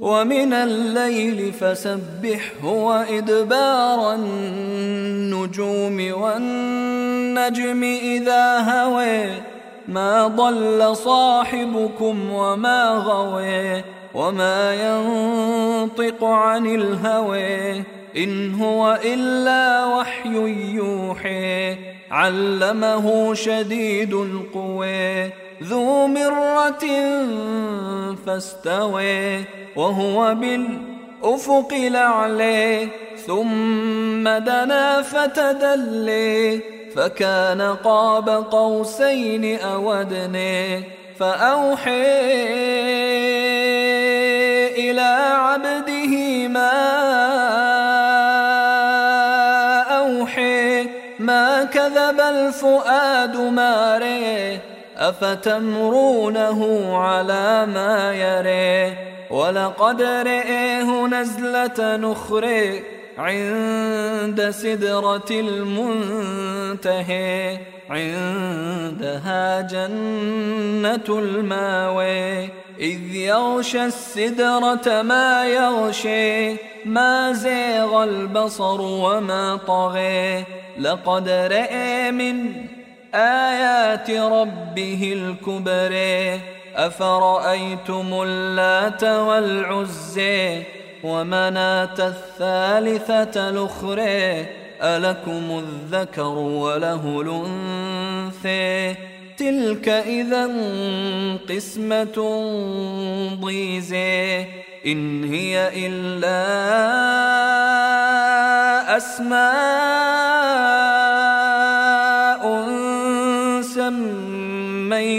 ومن الليل فسبحه وإدبار النجوم والنجم إذا هوي ما ضل صاحبكم وما غوي وما ينطق عن الهوى. إن هو إلا وحي يوحي علمه شديد القوى. ذو مرة فاستوي وهو بالأفق الأعلى ثم دنا فتدلي فكان قاب قوسين أو أدنى فأوحي إلى عبده ما أوحي ما كذب الفؤاد ما ريه أفتمرونه على ما يري؟ ولقد رئيه نزلة نخري عند سدرة المنتهي. عندها جنة الماوي إذ يغشى السدرة ما يغشي ما زيغ البصر وما طغي. لقد رأى من آيات ربه الكبر أفرأيتم اللات والعزي ومناة الثالثة الأخرى ألكم الذكر وله الأنثى؟ تلك إذا قسمة ضيزى إن هي إلا أسماء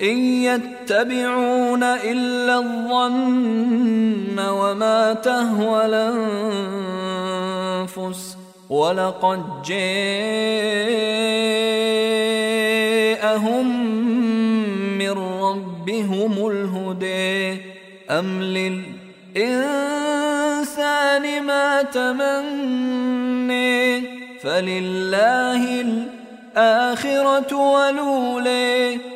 يتبعون إلا الظن وما تهوى الأنفس ولقد جاءهم من ربهم الهدى. أم للإنسان ما تمني فلله الآخرة ولولي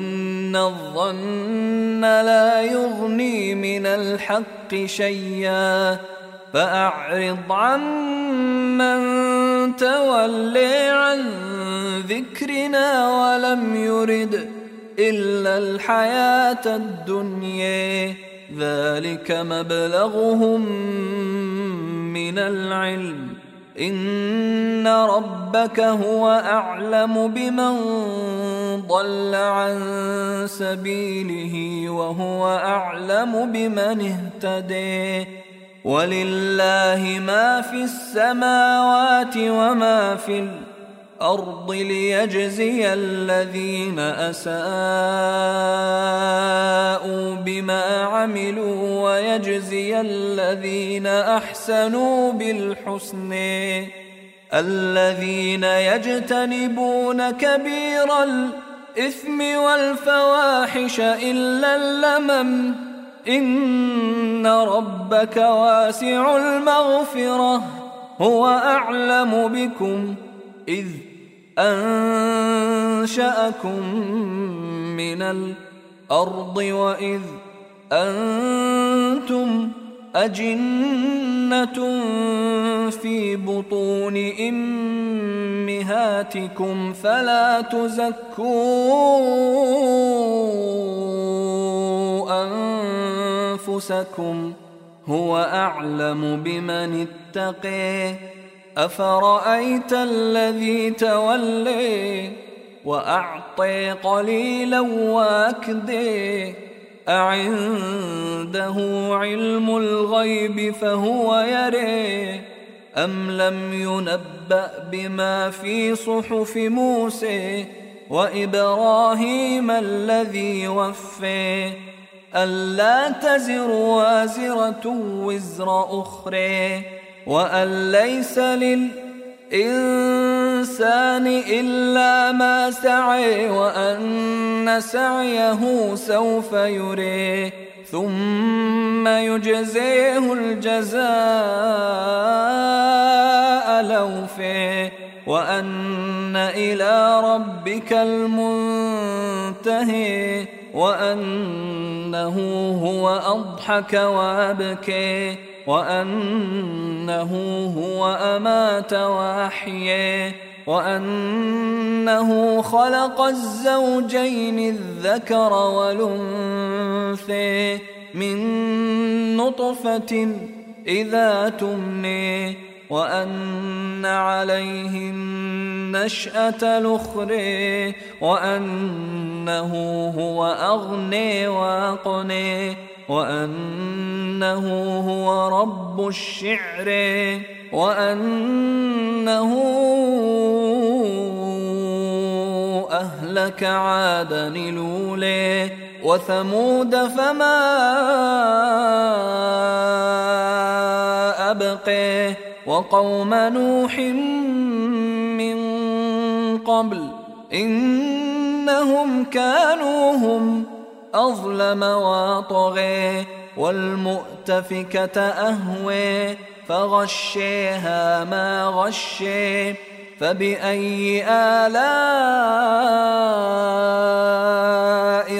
الظن لا يغني من الحق شيئا فأعرض عمن تولي عن ذكرنا ولم يرد إلا الحياة الدنيا ذلك مبلغهم من العلم إن ربك هو أعلم بمن ضل عن سبيله وهو أعلم بمن اهتدي ولله ما في السماوات وما في الأرض الأرض ليجزي الذين أساءوا بما عملوا ويجزي الذين أحسنوا بالحسن. الذين يجتنبون كبير الإثم والفواحش إلا اللمم. إن ربك واسع المغفرة. هو أعلم بكم إذ أنشأكم من الأرض وإذ أنتم أجنة في بطون إمهاتكم فلا تزكوا أنفسكم هو أعلم بمن اتقي أفرأيت الذي تولي وأعطي قليلا وأكدي أعنده علم الغيب فهو يري أم لم ينبأ بما في صحف موسى وإبراهيم الذي وفي ألا تزر وازرة وزر أخرى وأن ليس للإنسان إلا ما سعي وأن سعيه سوف يري ثم يجزيه الجزاء لوفي وأن إلى ربك المنتهي وأنه هو أضحك وأبكي. وأنه هو أمات وأحيي وأنه خلق الزوجين الذكر والأنثي من نطفة إذا تمني وأن عليه النشأة الأخرى وأنه هو أغني وأقني وأنه هو رب الشعر وأنه أهلك عادا الأولي وثمود فما أبقي وقوم نوح من قبل إنهم كانوا هم أظلم وطغي والمؤتفكة أهوي فغشيها ما غشي فبأي آلاء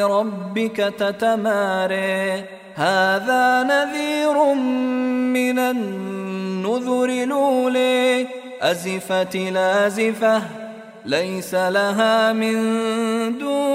ربك تتماري؟ هذا نذير من النذر الأولي. أزفت لازفة ليس لها من دون